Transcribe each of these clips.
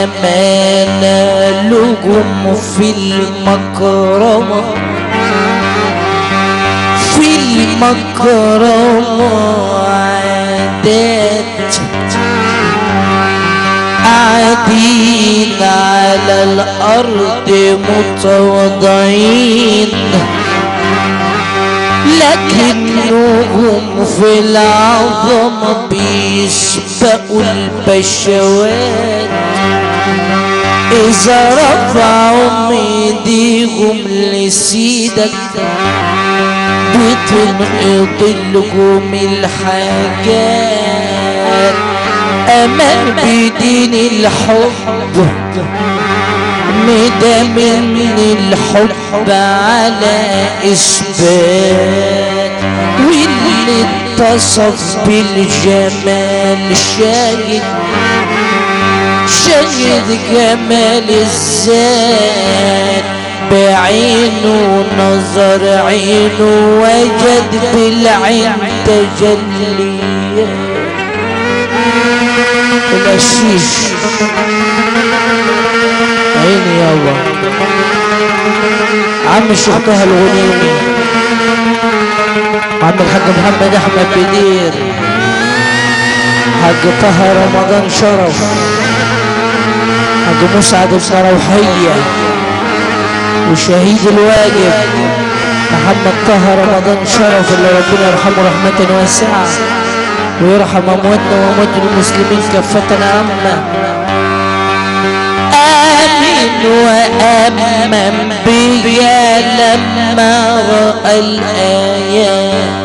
أمانة لجم في المكرمة. في المكرمة عادات قاعدين على الأرض متواضعين. لكنهم في العظمة بيسبقوا البشوات. إذا رفعوا ايديهم لسيدك. بتنقض لكم الحاجات أمان بدين الحب. مدى من الحب على إثبات. واللي اتصف بالجمال شاهد. شاهد جمال الذات بعينه نظر عينه وجد بالعين تجليات القشيش عيني يابا عم طه الغنيمي عم الحاج محمد أحمد بدير. حاج طه رمضان شرف. حاج مسعد بن روحية وشهيد الواجب. محمد طه رمضان شرف اللي ربنا يرحمه رحمة واسعة. ويرحم أمواتنا وأموات المسلمين كافة عامة آمين وآمن بيا لما رأى الآيات.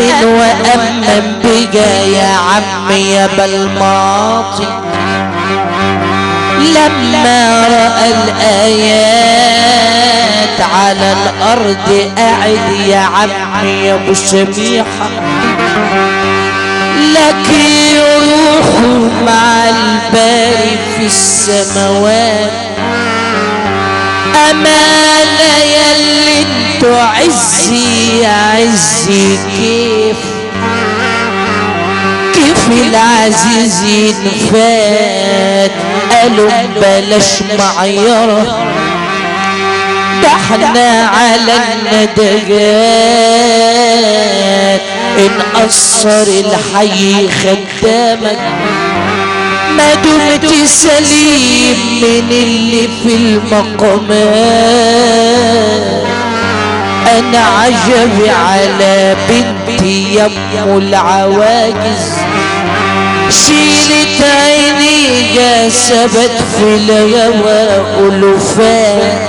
آمن وأمن بيا يا عمي يا بالماطي لما رأى الآيات على الأرض قاعد يا عمي يا أبو لك روح مع الباري في السماوات. أمانة يلي انتو عزي يا عزي كيف؟ كيف العزيزين فات قالوا بلاش معيرة ده إحنا على الندجات إن قصر الحي خدامك. ما دمت سليم من اللي في المقامات أنا عجبي على بنتي يم العواجز. شيلت عيني جسبت في الهوى ألوفات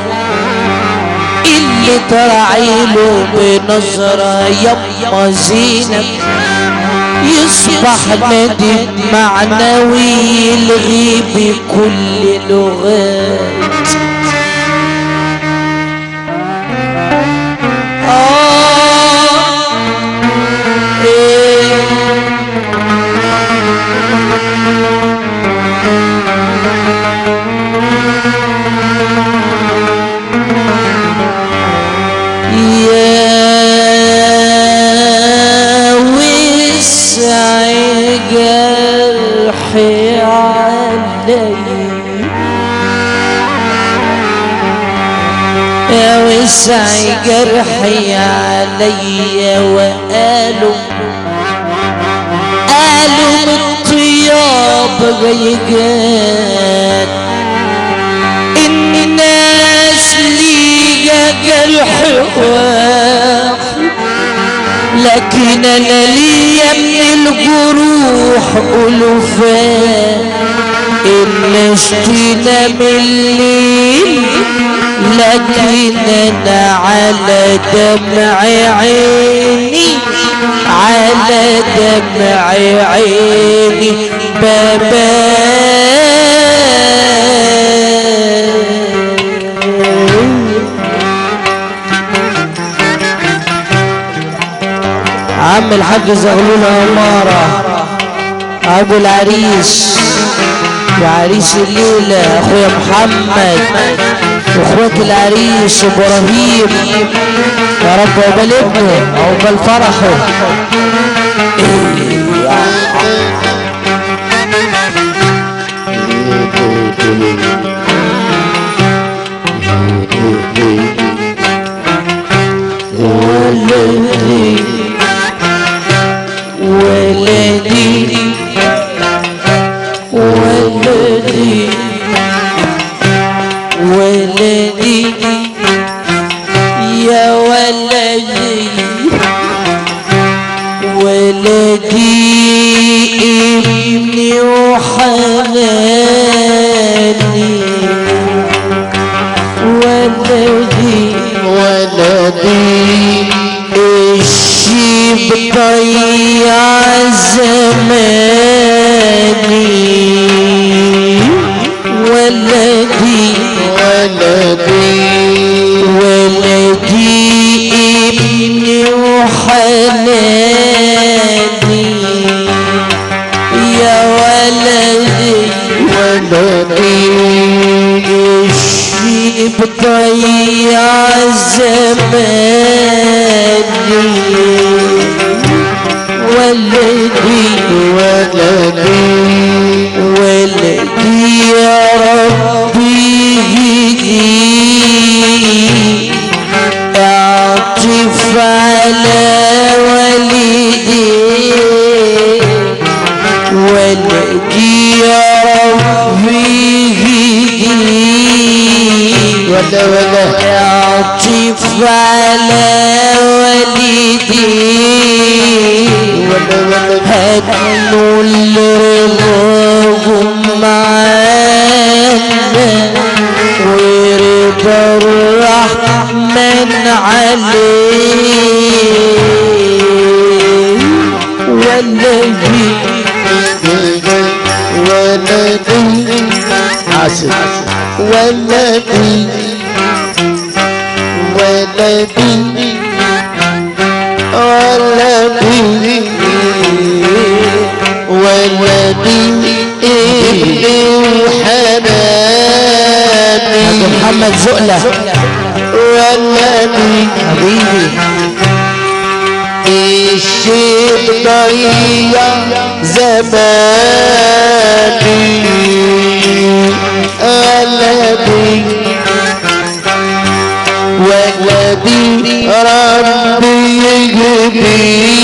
اللي ترعيله بنظرة يما زينب. يصبح ندم معنوي يلغي بكل لغات جرحي علي وقالوا قالوا من طياب غيجات ان الناس ليجا جرح واحد لكن أنا ليا من الجروح الوفات اللي اشتينا من الليل لكن أنا على دمع عيني على دمع عيني عم الحاج زغلول عمارة أبو العريس وعريس الليلة أخويا محمد. اخواتي العريش ابو إبراهيم يا رب عقبال ابنه عقبال فرحه Yeah. ولا بي ولا بي ولا بي ولا بي ابن وحناني محمد زقلة ولا بي حبيبي الشيخ ضيع زماني be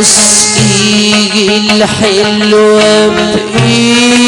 أسقي الحلوة بإيس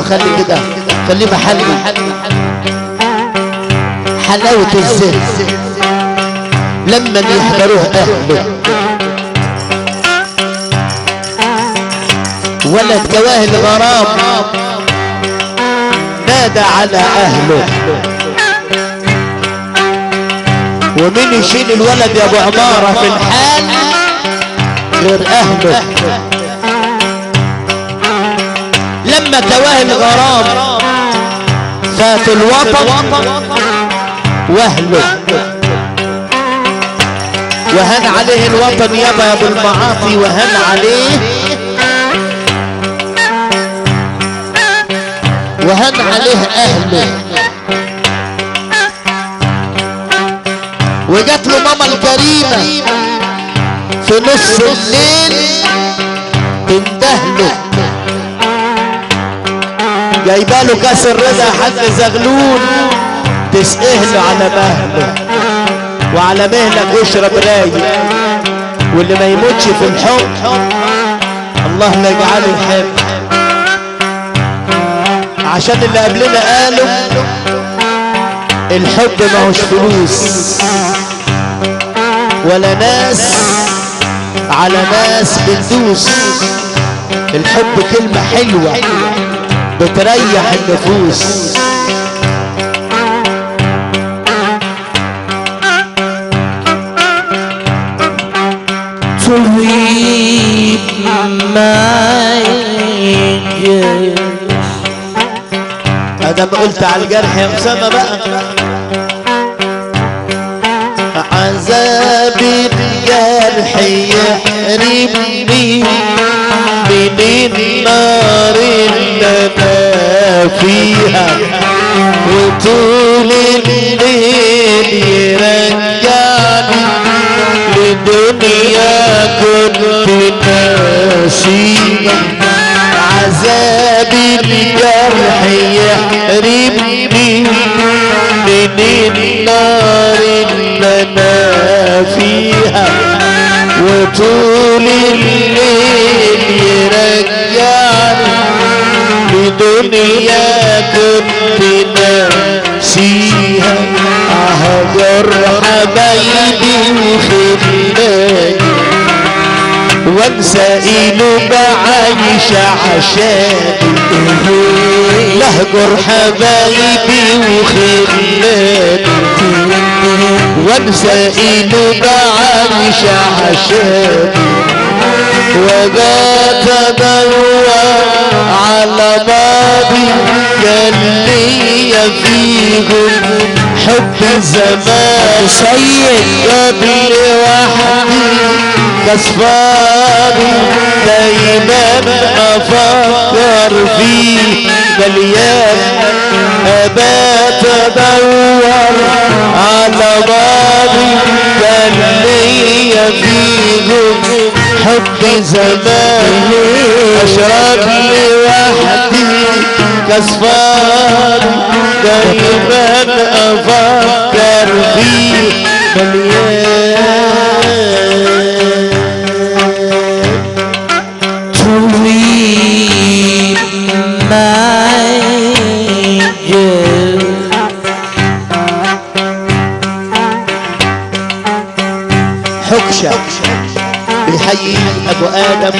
أيوه خلي كده خليه محلي حلاوة الذكر لما بيحضروه أهله. ولد جواه الغرام نادى على أهله. ومين يشيل الولد يا أبو عمارة في الحال غير أهله. لما تواه الغرام فات الوطن وأهله. وهن عليه الوطن يابا يا أبو المعاصي وهن عليه. وهن عليه أهله. وجات له ماما الكريمة في نص الليل تندهله جايبه له كاس الرضا يا حاج زغلول. تسقيه له على مهله وعلى مهلك اشرب رايق واللي ما يموتش في الحب الله لا يجعله يحب. عشان اللي قبلنا قالوا الحب ما هوش فلوس. ولا ناس على ناس بندوس الحب كلمة حلوة. بتريح النفوس. طبيب ما آدم قلت على الجرح يا أسامة بقى. عذاب الجرح يحرمني من النار اللي أنا فيها وطول الليل يرجعني لدنيا كنت ناسيها عذاب الجرح يحرمني من النار اللي أنا فيها وطول الليل لدنيا كنت ناسيها اهجر حبايبي وخلاني وانسى إله بعيش عشاني لهجر حبايبي وخلاني وانسى إله بعيش عشاني وبات ادور على بابي كان ليا فيهم حب زمان. سيد. قبل وحدي كسفاني دايما أفكر فيه. مليان أبات أدور على ماضي كان ليا فيهم حب زمان. اشرب لوحدي كسفاني دايما أفكر فيه. مليان بيحيي ابو آدم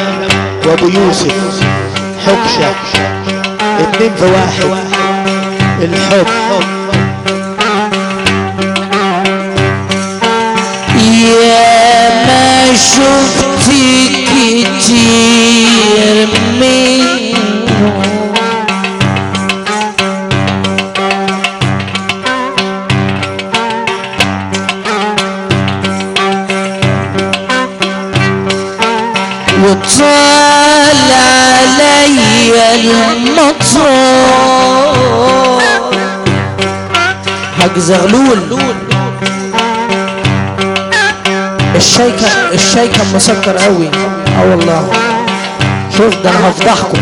وابو يوسف. حكشة اتنين في واحد. الحب. يا ما شفت كتير منه علي المطر حق زغلول. الشاي كان الشاي كان مسكر قوي. آه والله. شوف ده أنا هفضحكم.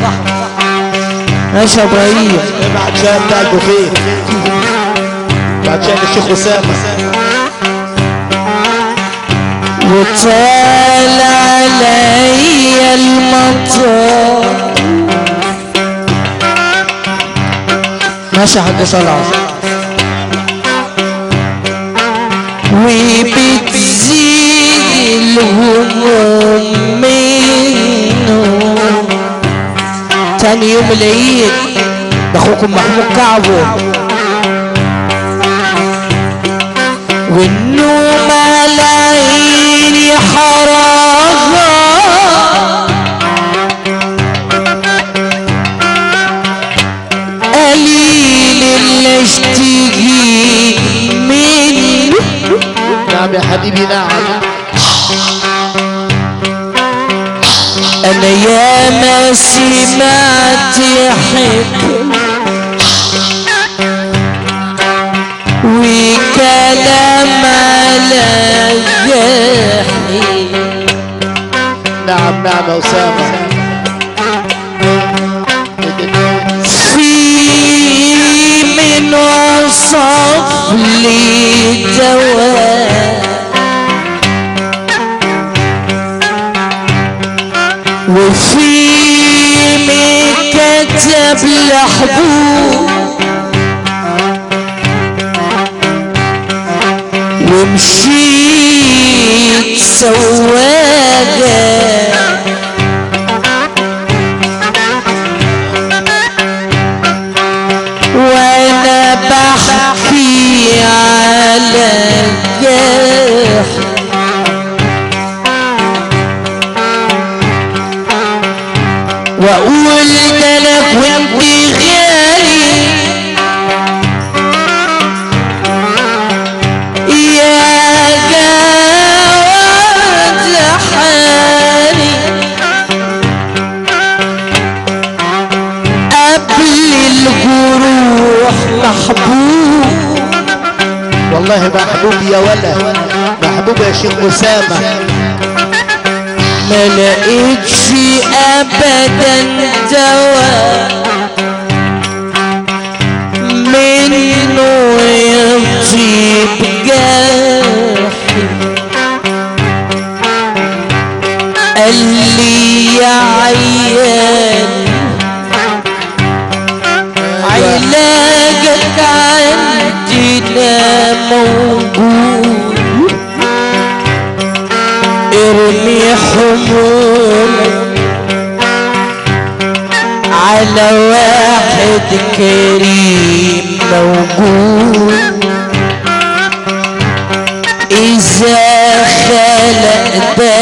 ماشي يا إبراهيم. بعد شاي بتاع البوفيه بعد شاي الشيخ أسامة. وطال علي المطر. ماشي حاج صلاح وبتزيد الهموم منه تاني يوم العيد اخوكم محمود كعبه والنوم على عيني حرام. يا حبيبي نعم أنا يا ما سمعت يحب وكلام على جحيم نعم نعم يا أسامة. في من وصف لي دواء كتب لحبوب ومشيت سواقه محبوب يا ولا محبوب يا شيخ أسامة. ما لقيتش ابدا دواء. منه يطيب جرحي قال لي يا عيال علاجك عندنا موجود ارمي حمولك على واحد كريم موجود. إذا خلق ده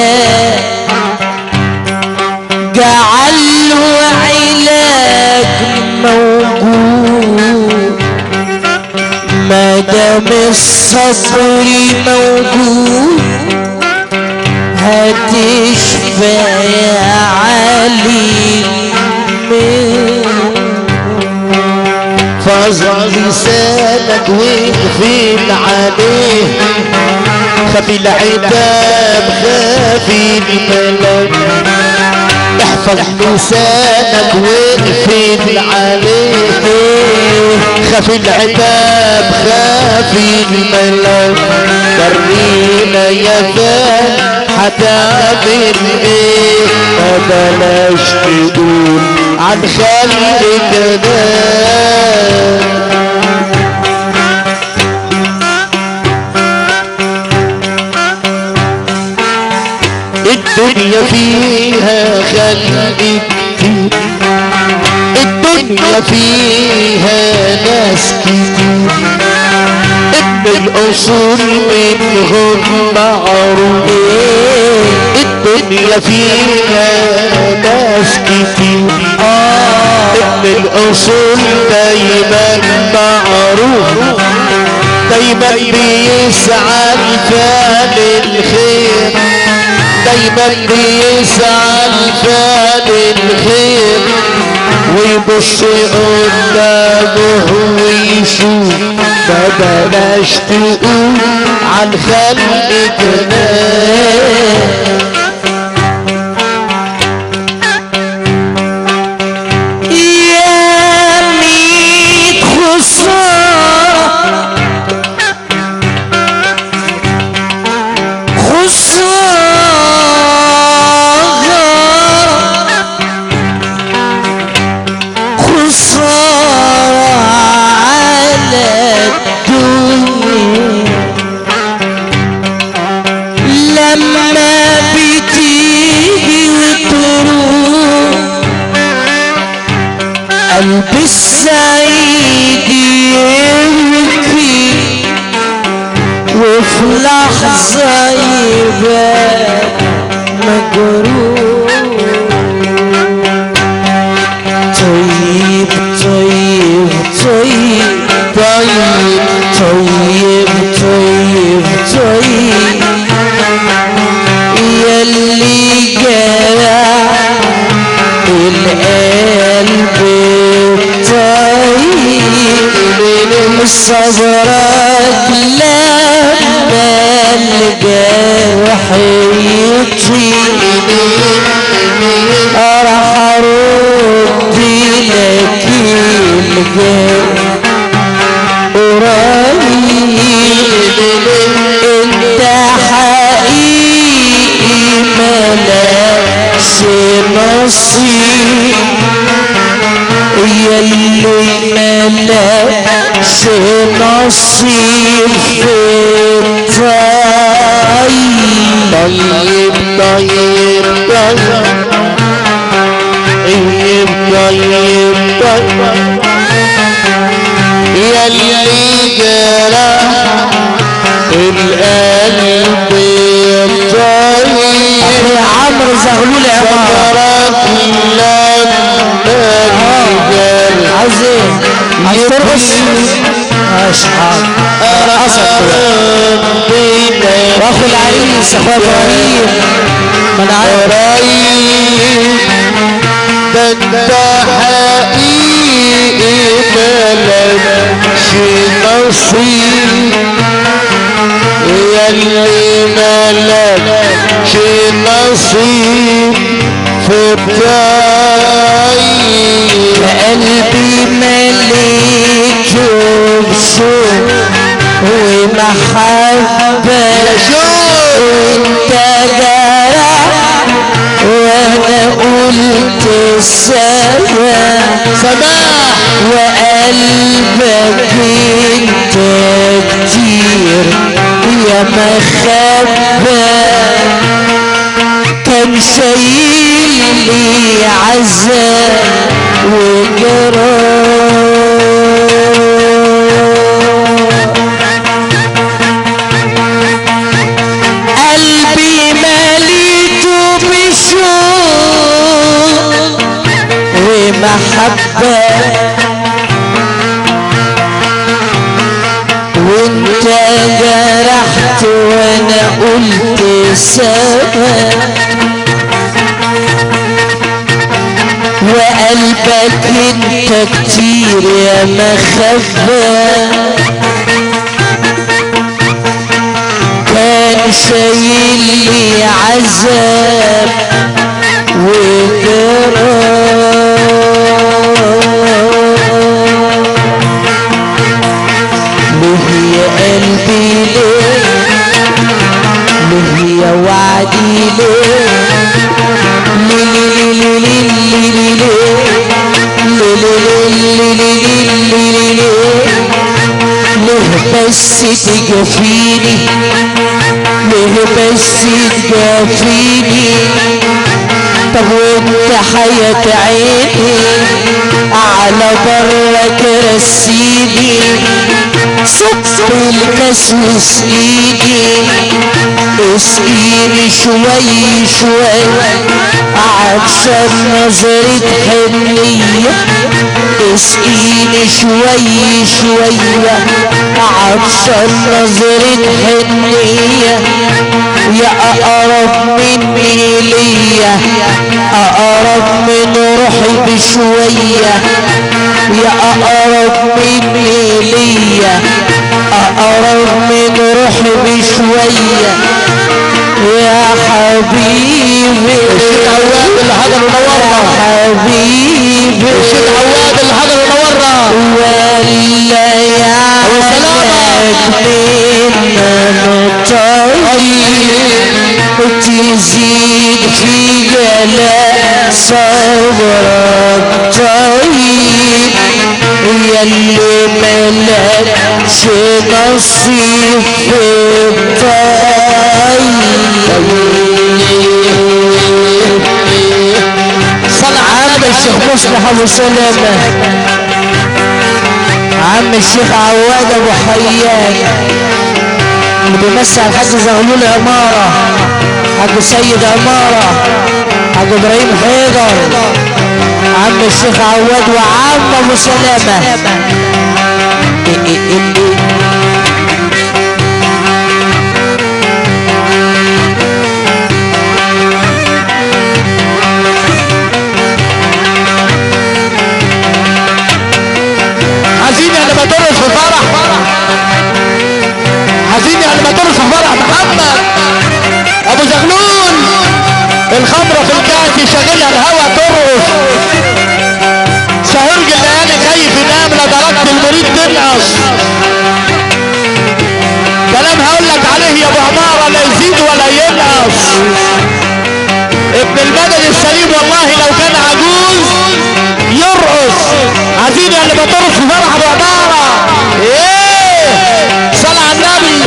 جعل له علاج موجود. ما دام الصبر موجود. هتشفى يا علي فاظل لسانك واقفل عليه خفي العتاب خافي الملك احفظ لسانك واقفل عليه خفي العتاب خافي الملك ورينا يا فان هتعمل إيه ما بلاش تقول عن خلق كلام الدنيا فيها خلق كتير. الدنيا فيها ناس كتير. ابن الاصول منهم معروف الدنيا فيها ناس كتير ابن الاصول دايما معروف دايما بيسعى لفعل الخير دايما بيسعى لفعل الخير ويبص قدامه ويشوف فبلاش تقول عن خلق جمال صبرك لما الجرح يطيب راح ارد لك الجرح قريب انت حقيقي ملاش نصيب يلي ملاش نصيب طيب طيب طيب طيب طيب طيب يا اللي جرح القلب يا عمرو زغلول عمارة ترقص اشحب رقصت واخو العريس اخويا إبراهيم من إبراهيم ده انت حقيقي نصيب اللي نصيب في قلبي بشوق ومحبة وانت جرح وأنا قلت السماء سماح وقلبك انت كتير يا مخبى كان شايل لي عذاب وجراح ومحبة وانت جرحت وأنا قلت سبب. وقلبك انت كتير يا مخبى كان شايل لي عذاب وجراح ليه ليه بس تجفيني ليه بس تجافيني طب وانت حياة عيني. على برك رسيني صب الكاس واسقيني اسقيني شوي شوي عطشان نظرة حنية اسقيني شوي شوية عطشان نظرة حنية يا أقرب مني ليا أقرب من روحي بشوية يا أقرب مني ليا أقرب من روحي بشوية. يا حبيبي الشيخ عواد ونورنا حبيبي ابو سلمة عم الشيخ عواد أبو حيان. بيمثل حاج زغلول عمارة حاج سيد عمارة حاج إبراهيم حيدر. عم الشيخ عواد وعم أبو سلامة. يشغلها الهوا ترقص. سهرج الليالي خايف ينام لا درجة المريد تنقص كلام هقول لك عليه يا أبو عمارة لا يزيد ولا ينقص. ابن المدد السليم والله لو كان عجوز يرقص. عايزين اللي بترقص في فرح أبو عمارة. إيه؟ على النبي.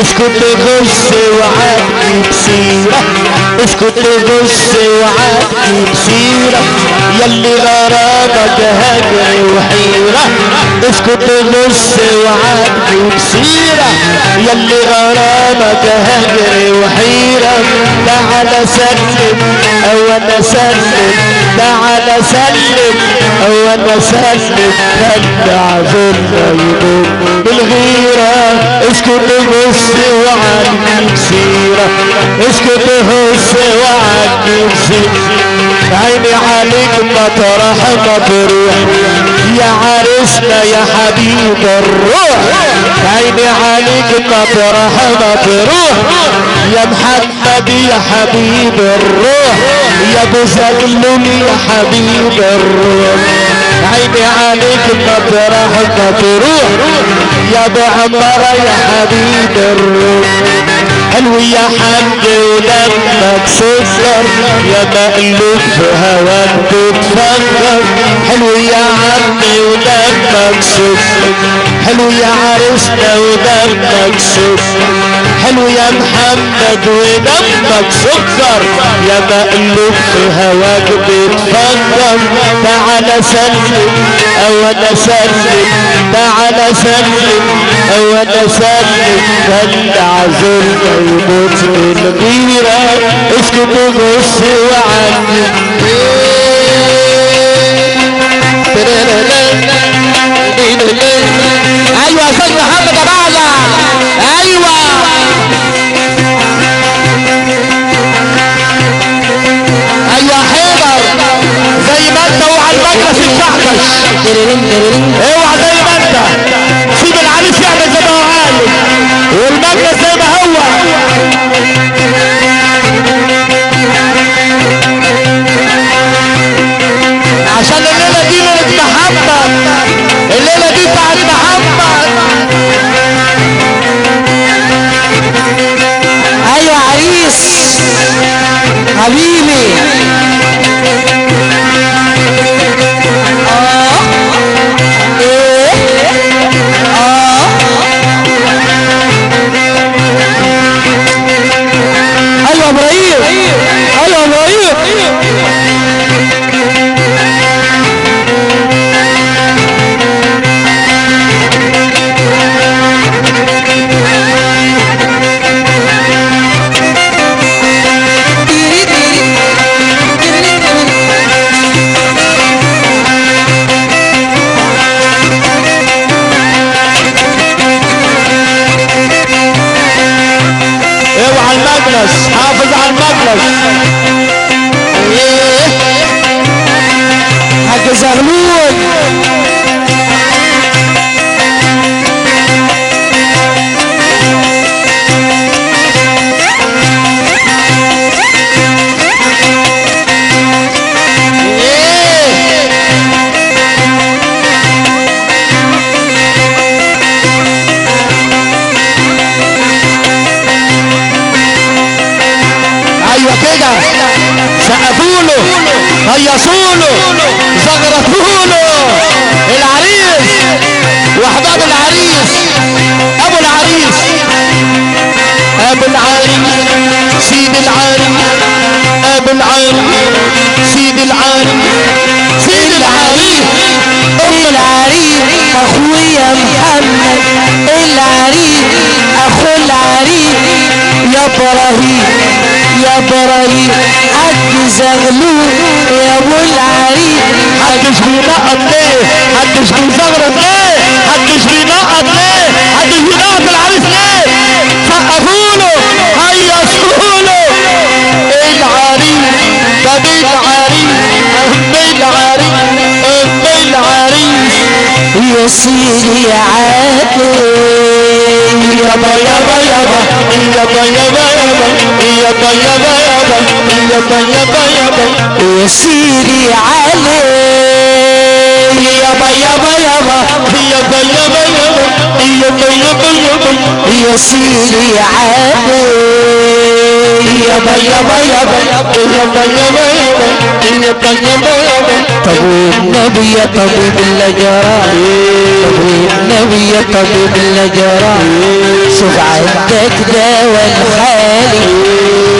اسكت بص وعدي بسيرة. اسكت بص وعدي بسيرة يلي غرامك هجر وحيرة. اسكت بص وعدي بسيرة يلي غرامك هجر وحيرة. تعال سلم أو أنا سلم. تعال سلم أو أنا سلم خلي عذرنا يدوم بالغيرة اسكت بص وعني سيرة اسكت بص وعني سيرة عيني عليك مطرح مطروح يا عرسنا يا حبيب الروح. عيني عليك مطرح مطروح يا محمد يا حبيب الروح. يا ابو زغلول يا حبيب الروح. عيني عليك مطرح مطروح يا ابو عمره يا حبيب الروح. حلو يا حاج ودمك سكر يا مقلوب في هواك بتفكر حلو يا عمي ودمك سكر حلو يا عرسنا ودمك سكر حلو يا محمد ودمك سكر يا مقلوب في هواك بتفكر تعال سلم أو أنا سلم تعال سلم أو أنا سلم. خلي عذرنا يموت بالغيرة اسكت بص أيوه يا أستاذ محمد يا بعلة أيوه أيوه. حيدر زي ما انت وعلى المجلس الشعبش اوعى هيصوا له زغرتوا له العريس وأحباب العريس أبو العريس. أبو العريس سيد العريس. أبو العريس سيد العريس. سيد العريس. العريس أخويا محمد. العريس أخو العريس. يا إبراهيم يا إبراهيم. زغلول يا ابو العريس محدش بينقط ليه محدش بيزغرط ليه محدش بينقط ليه محدش بينقط العريس ليه سقفوا يا سيدي عادل يابا يابا يابا يابا يابا يابا يابا يابا يابا يا سيدي علي يابا يابا يابا يابا يابا يابا يابا يابا يابا يا سيدي طبيب نبي طبيب النجارة طبيب نبي طبيب النجارة شوف عندك دواء الحالي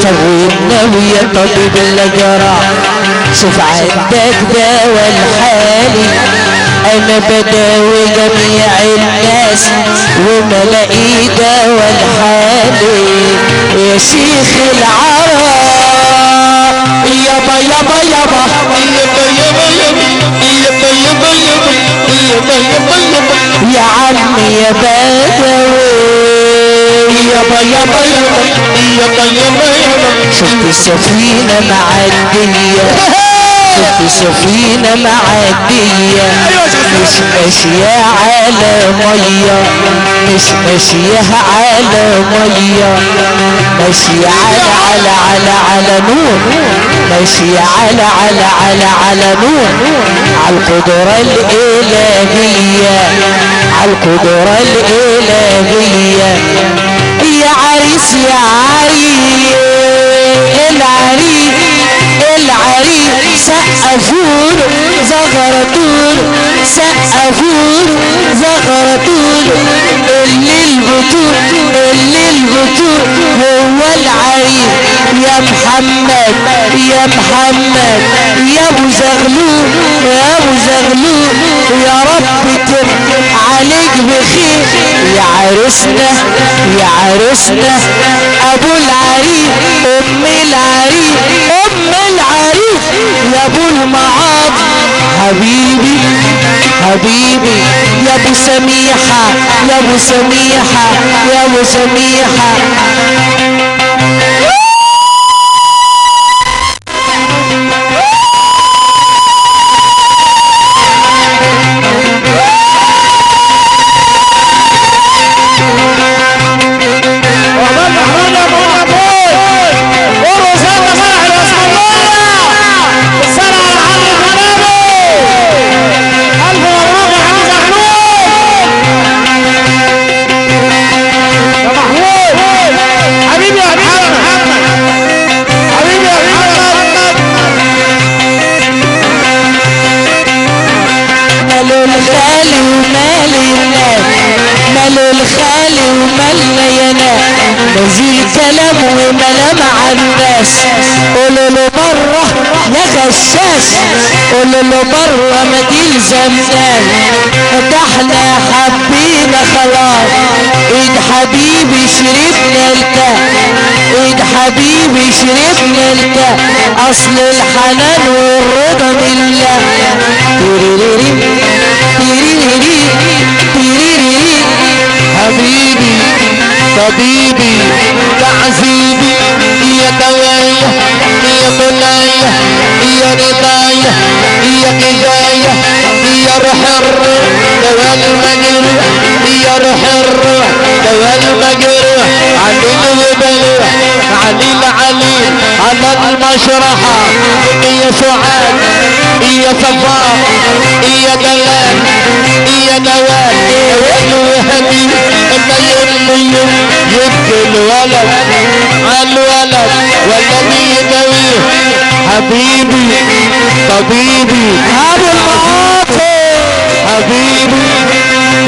طبيب نبي طبيب النجارة شوف عندك دواء الحالي أنا بداوي جميع الناس وما لاقي دواء الحالي يا شيخ العرب. يابا يابا يابا يابا يابا يابا يابا يابا يابا يابا يا عمي يا بدوي يابا يابا يابا يابا يابا شفت السفينة معدية شفت سفينة معدية مش ماشية على مية. مش ماشية على مية. ماشية على على على على نور. ماشية على على على على نور. على القدرة الإلهية. على القدرة الإلهية. يا عريس يا عريس العريس العريس سقفون زغرتون سقفون زغرتون اللي البطول اللي البطول هو العريس يا محمد يا محمد يا أبو زغلول يا أبو زغلول يا رب تب عليك بخير. يا عرسنا يا عرسنا أبو العريس أم العريس. ابو المعاط حبيبي حبيبي يا أبو سميحة يا أبو سميحة يا أبو سميحة. مرة ما تلزمناش ده إحنا حبينا خلاص. إيد حبيبي شربنا الكاس إيد حبيبي شربنا الكاس أصل الحنان والرضا بالله. تيريريري تيريريري تيريريري حبيبي طبيبي ده مولاي يا رضايا يا غذايا يا روح الروح دواء المجروح يا روح الروح دواء المجروح عليل وبلوح عليل عليل على المشرحة يا سعاد يا صفاء يا جلال يا نوال وهدي انت يوم يبكي الولد حبيبي طبيبي. ابو المعاطي حبيبي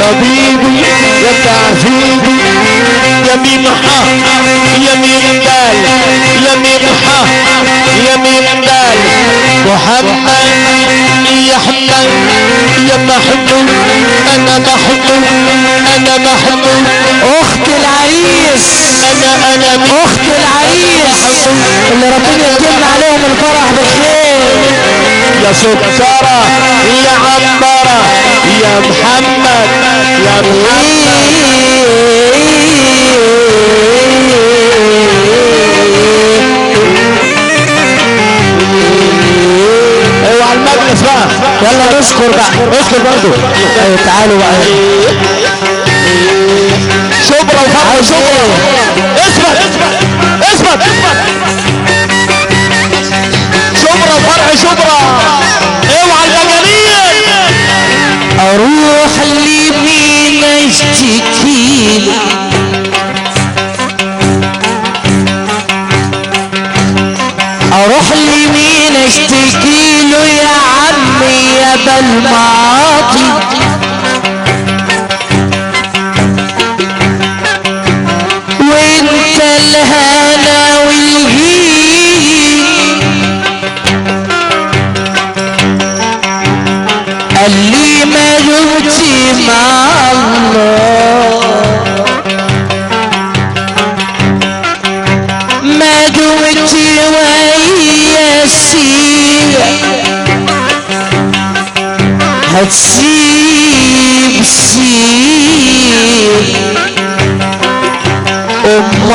طبيبي. يا تعذيبي يا ميمحة يا ميمدال يا ميمحة يا ميمدال محمد يا حمد يا محمود. أنا محمود أنا محمود اخت العريس. أنا أنا مين اخت العريس. اللي ربنا يتم عليهم الفرح بخير. يا سكرة يا عمرة يا محمد يا محمد. بقى يلا نشكر بقى اذكر برضو. أيوه تعالوا بقى. شبرا وفرح عاوز شبرا. إيه اثبت اثبت اثبت شبرا وفرح شبرا. اوعى المجانين أروح لمين أشتكي له أروح لمين عمي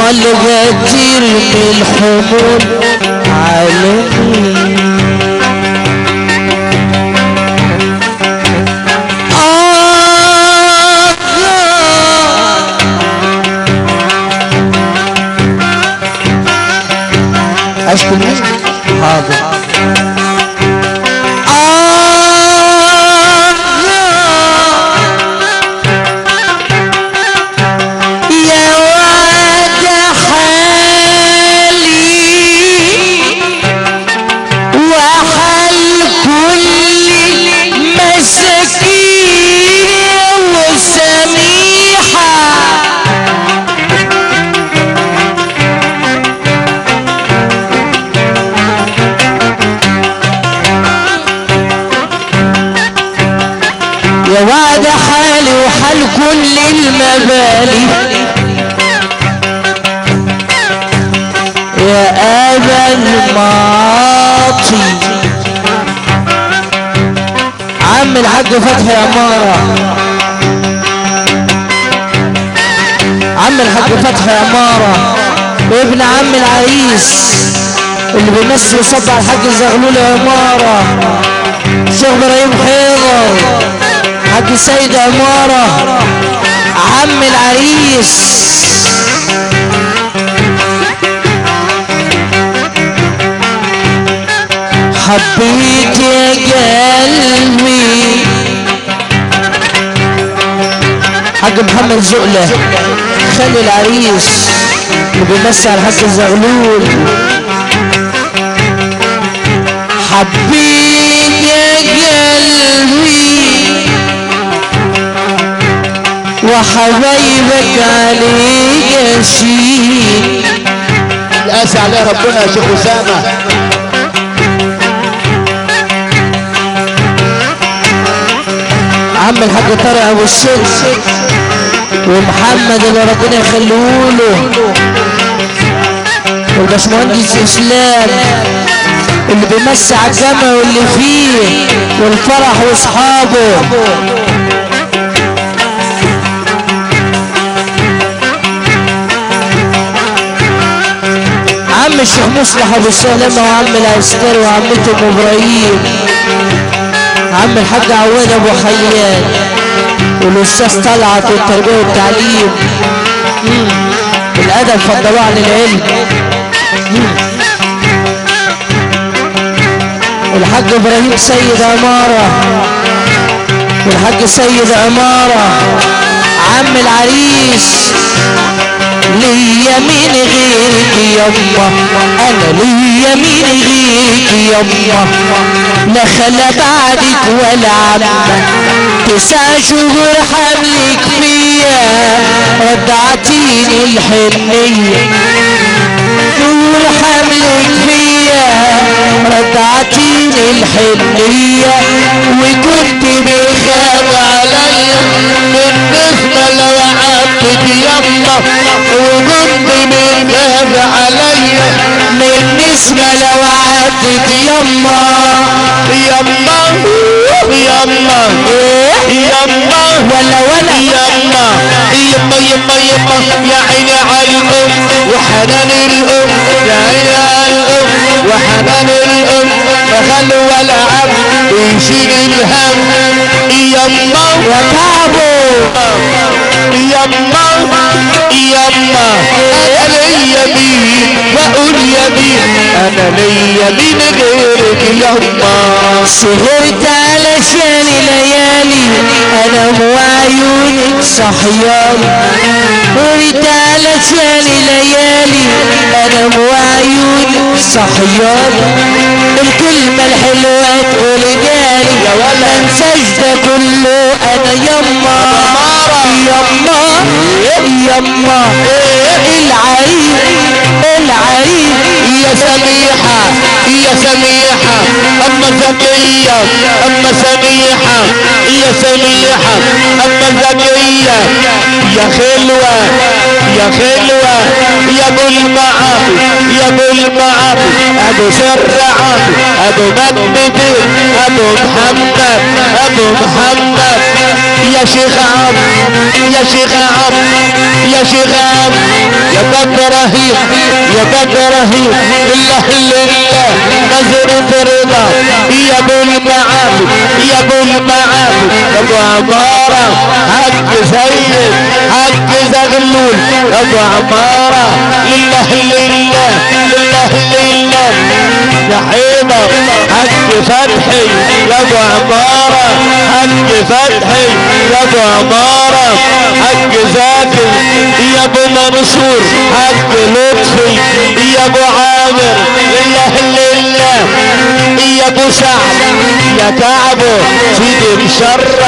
امال غدير من فتحي عمارة. عم الحاج فتحي عمارة. وابن عم العريس اللي بيمثل صب على الحاج زغلول عمارة. شيخ إبراهيم حيدر حاج سيد عمارة. عم العريس. حبيت حاج محمد زقلة خلي العريس. اللي بيمثل على حاج الزغلول حبيت يا قلبي. وحبايبك عليك شيء القاسي عليه ربنا يا شيخ أسامة. عم الحاج طارق أبو الشيخ ومحمد اللي ربنا يخليه له والباشمهندس إسلام اللي بيمسي على الجامع واللي فيه والفرح وأصحابه. عم الشيخ مصلح أبو سلمة وعم العسكري وعمته إبراهيم. عم الحاج عواد أبو حيان؟ والأستاذ طلعت والتربية والتعليم. الأدب فضلوه عن العلم. مم. والحاج إبراهيم سيد عمارة. والحاج سيد عمارة. عم العريس. ليا مين غيرك يما أنا ليا مين غيرك يما لا خلا بعدك ولا عمة تسع شهور حملك فيا. رضعتيني الحنية. شهور حملك فيا. رضعتيني الحنية وكنت بخاف عليا. بالنسبة لو عدت يما وكنت بخاف عليا. بالنسبة لو عدت يما يما يما يما ولا ولا يما يما يما يما يا عيني على الام وحنان الام يا عيني على الام وحنان الام فخل ولا عم يشيل الهم يما وتعبوا يما يما أنا ليا مين بقول يا مين أنا ليا مين غيرك يما سهرت علشان ليالي أنا وعيونك صحيالي سهرت علشان ليالي أنا وعيونك صحيالي الكلمة الحلوة تقول جالي يا ولا انساش ده كله أنا يما يما يما. العريس العريس يا سميحة يا سميحة أما زكية أما سميحة يا سميحة أما زكية يا خلوة يا خلوة يا ابو المعاطي يا ابو المعاطي ابو سرعات ابو مجدي ابو محمد ابو محمد يا شيخ عم يا شيخ عم يا شيخ عم يا بد رهيب يا بد رهيب لله لله نظرة رضا يا ابو المعابد يا ابو المعابد ابو عمارة حق سيد حق زغلول. ابو عمارة لله لله لله لله يا حيدر حق فتحي يا ابو عمارة حق فتحي يا ابو عمارة. حق زاكي يا أبو منصور حق لطفي يا أبو عامر لله لله يا أبو سعد يا كعبه سيدي مشرف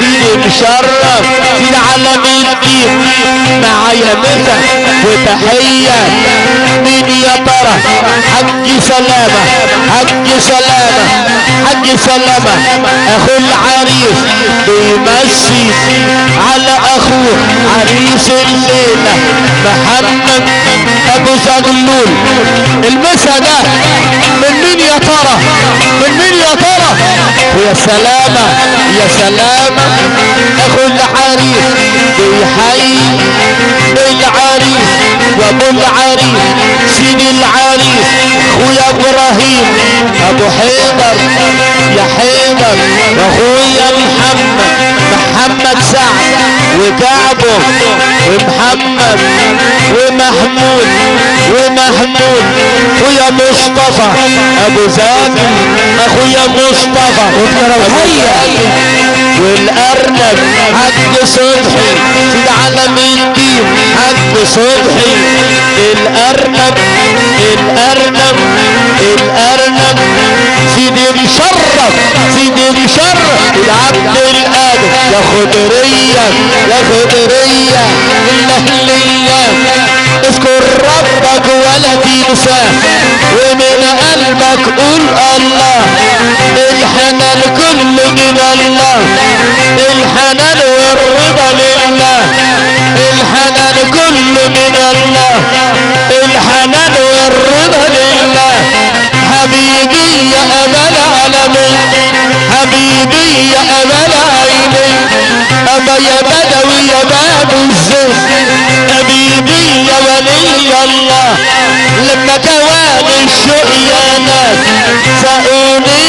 سيدي مشرف سيدي على الدين معايا مسا وتحية. مين يا ترى حج سلامة حج سلامة. حج سلامة. أخو العريس بيمشي على اخوه عريس الليلة. محمد أبو زغلول المسا ده من مين يا ترى؟ من مين يا ترى؟ ويا سلامة يا سلامة. أخو العريس بيحيي العريس وابو العريس سيدي العريس اخويا إبراهيم أبو حيدر يا حيدر واخويا محمد محمد سعد وكعبه ومحمد ومحمود ومحمود ويا مصطفى أبو زاكي أخويا مصطفى والارنب حق صبحي سيد علم الدين حق صبحي الارنب الارنب الارنب سيدي مشرف سيدي مشرف العبد الادم يا خضرية يا خضرية. لله لله اذكر ربك ولا تنساه ومن قلبك قول الله. الحنان والرضا لله. الحنان كله من الله. الحنان والرضا لله. حبيبي يا امل عالمين حبيبي يا امل عيني اما يا بدوي يا باب الزين. حبيبي يا ولي الله. لما كواني الشوق يا ناس سقوني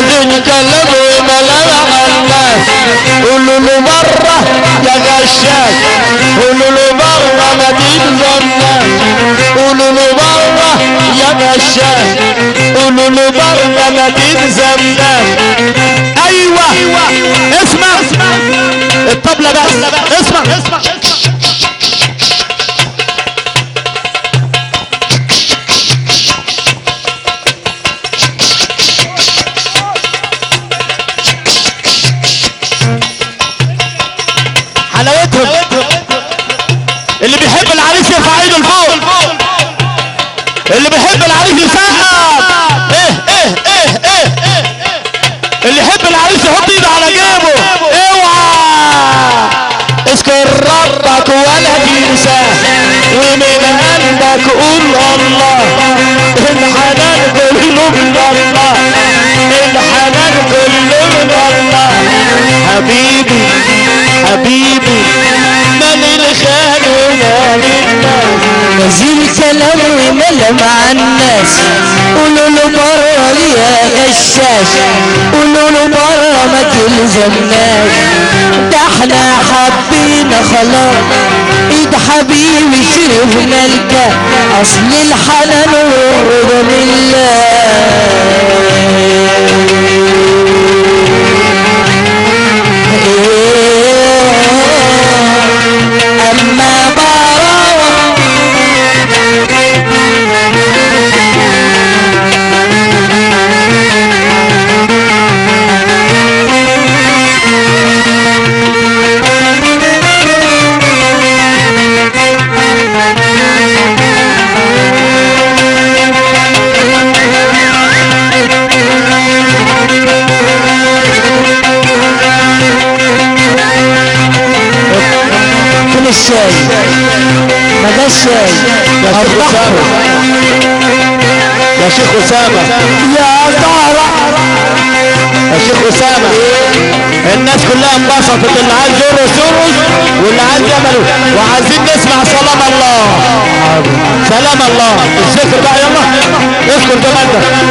مالين كلام وملامح الناس قولوا له مرة يا غشاش قولوا له مرة ما تنزلناش قولوا له مرة يا غشاش قولوا له مرة ما تنزلناش أيوه اسمع الطبلة بس اسمع اسمع نزيل كلام وملا مع الناس. قولوا له بره يا غشاش. قولوا له بره ما تلزمناش. ده إحنا حبينا خلاص. إيد حبيبي شربنا الكاس أصل الحنان والرضا لله. الشاي يا شيخ أسامة. يا شيخ أسامة. يا زهرة يا شيخ أسامة. الناس كلها انبسطت. اللي عايز يرقص يرقص واللي عايز يعمل وعايزين نسمع سلام الله. سلام الله. الذكر بقى يلا. اذكر كمان. سلام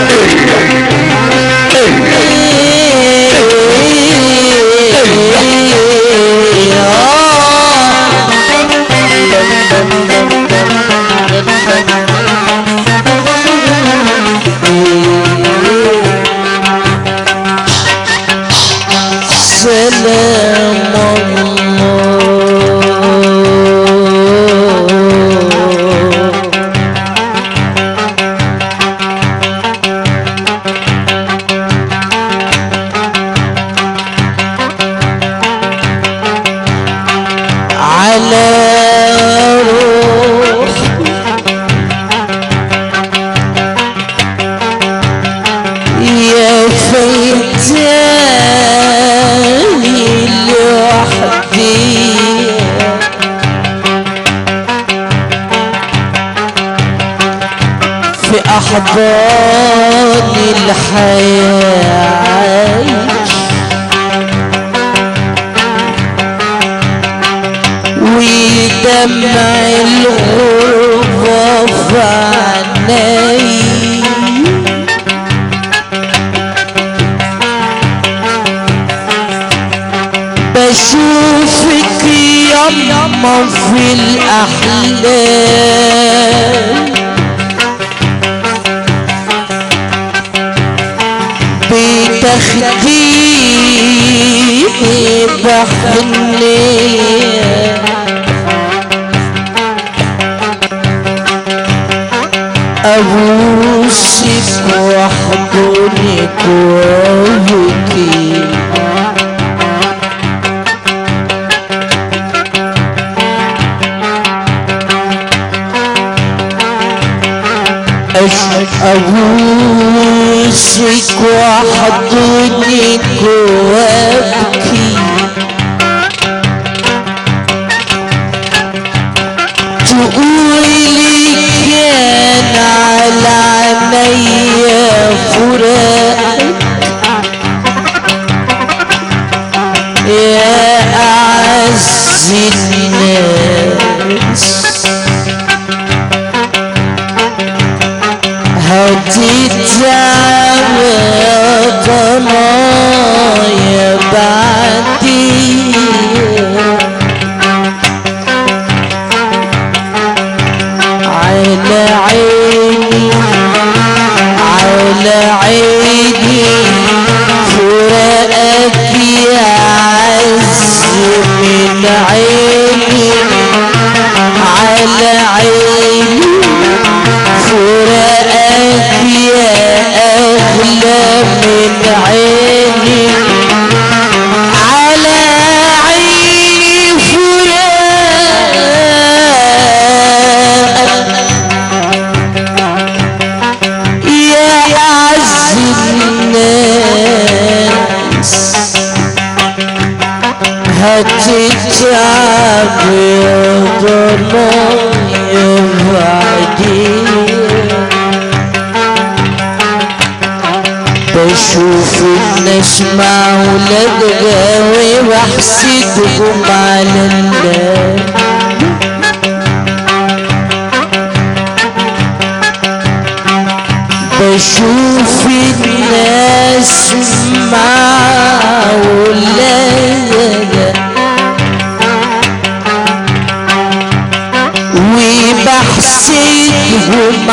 وبحسدهم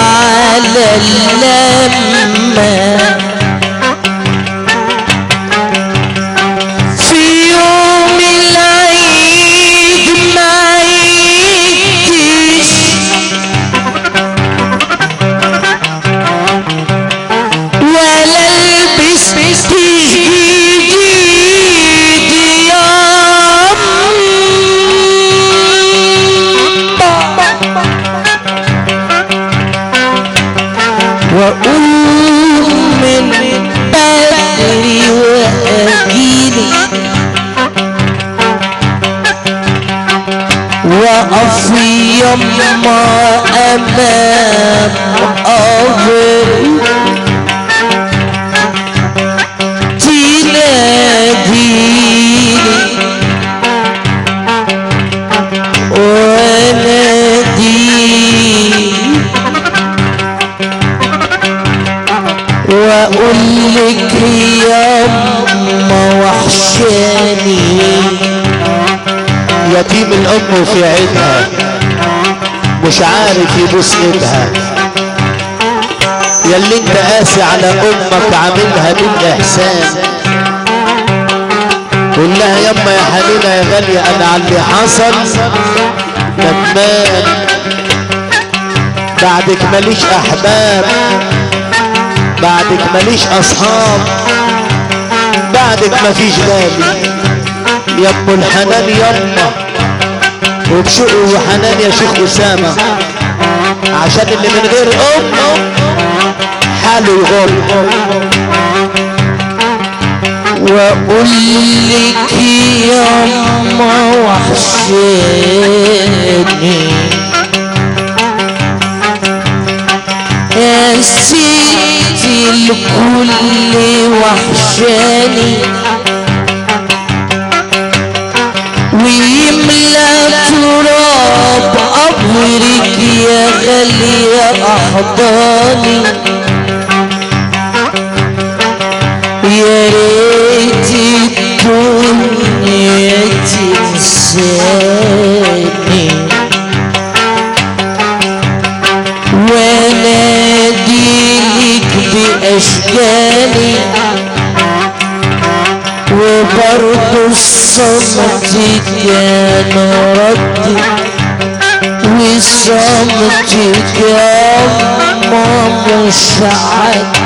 على اللمة. يما أمام قبري تناديني وأناديني وأقول لك يا أما وحشاني. يتيم الام في عيدها مش عارف يبوس ايدها يا اللي انت قاسي على أمك عاملها بالاحسان قول لها يما يا حنينه يا غالية أنا على اللي حصل ندمان بعدك ماليش أحباب بعدك ماليش أصحاب بعدك مفيش غالي. يا ام الحنان يما. وبشوق وحنان يا شيخ أسامة. عشان اللي من غير أم حاله يغر وأقول لك يا أما وحشاني يا ستي الكل وحشاني ويملى تراب قبرك يا غالية أحضاني يا ريت الدنيا تنساني واناديلك باشكالي وبرضه الصمت كان ردي والصمت كان مش عاد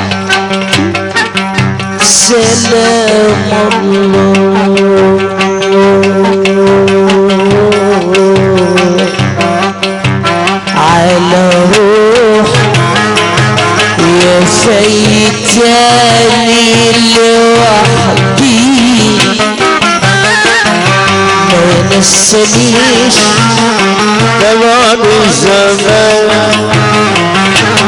سلام الله. نسنيش تمام الزمان.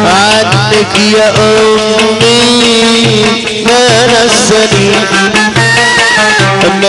عنك يا أمي ما نسني.